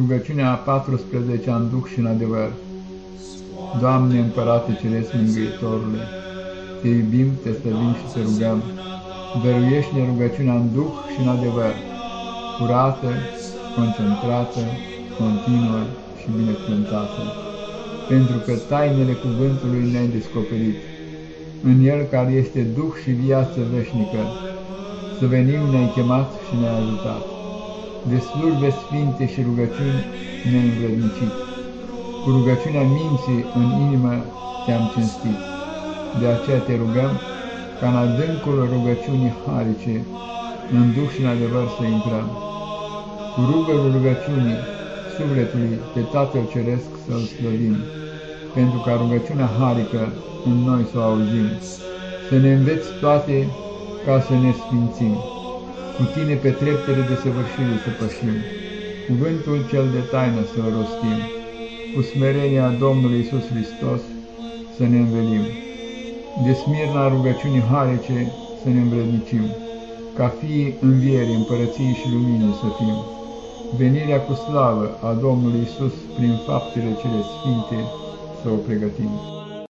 Rugăciunea a 14 în duh și în adevăr. Doamne, Împărate Ceresc Mângâietorule, Te iubim, Te stăvim și Te rugăm, dăruiește-ne rugăciunea în duh și în adevăr, curată, concentrată, continuă și binecuvântată, pentru că tainele cuvântului ne-ai descoperit, în el care este duh și viață veșnică, să venim ne-ai chemat și ne-ai ajutat de slujbe sfinte și rugăciuni neînvrednicit. Cu rugăciunea minții în inimă te-am cinstit. De aceea te rugăm ca în adâncul rugăciunii harice, în duh și în adevăr să intrăm. Cu rugăl rugăciunii sufletului pe Tatăl Ceresc să-L slăvim, pentru ca rugăciunea harică în noi să o auzim, să ne înveți toate ca să ne sfințim cu tine pe treptele de săvârșire să pășim, cuvântul cel de taină să-l rostim, cu smerenia Domnului Isus Hristos să ne învelim, de smirna rugăciunii harice să ne învrednicim, ca fii învierii, împărăției și luminii să fim, venirea cu slavă a Domnului Isus prin faptele cele sfinte să o pregătim.